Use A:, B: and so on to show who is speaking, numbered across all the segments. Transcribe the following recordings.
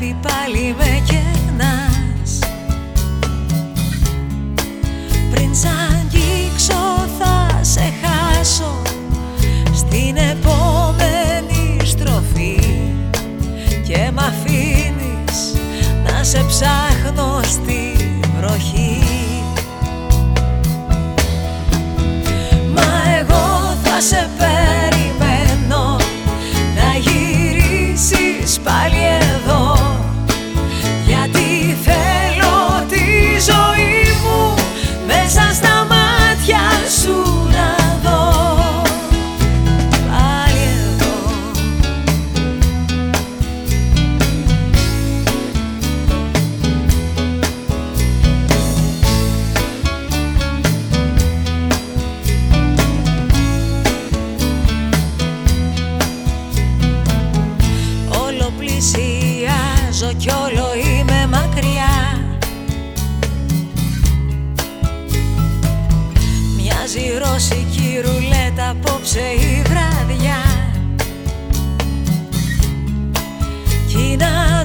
A: αγάπη πάλι με αλλάζω κι όλο είμαι μακριά. Μοιάζει ρωσική ρουλέτα απόψε η βραδιά. Κι να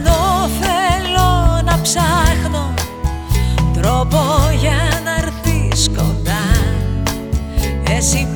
A: να ψάχνω τρόπο για να έρθεις κοντά. Εσύ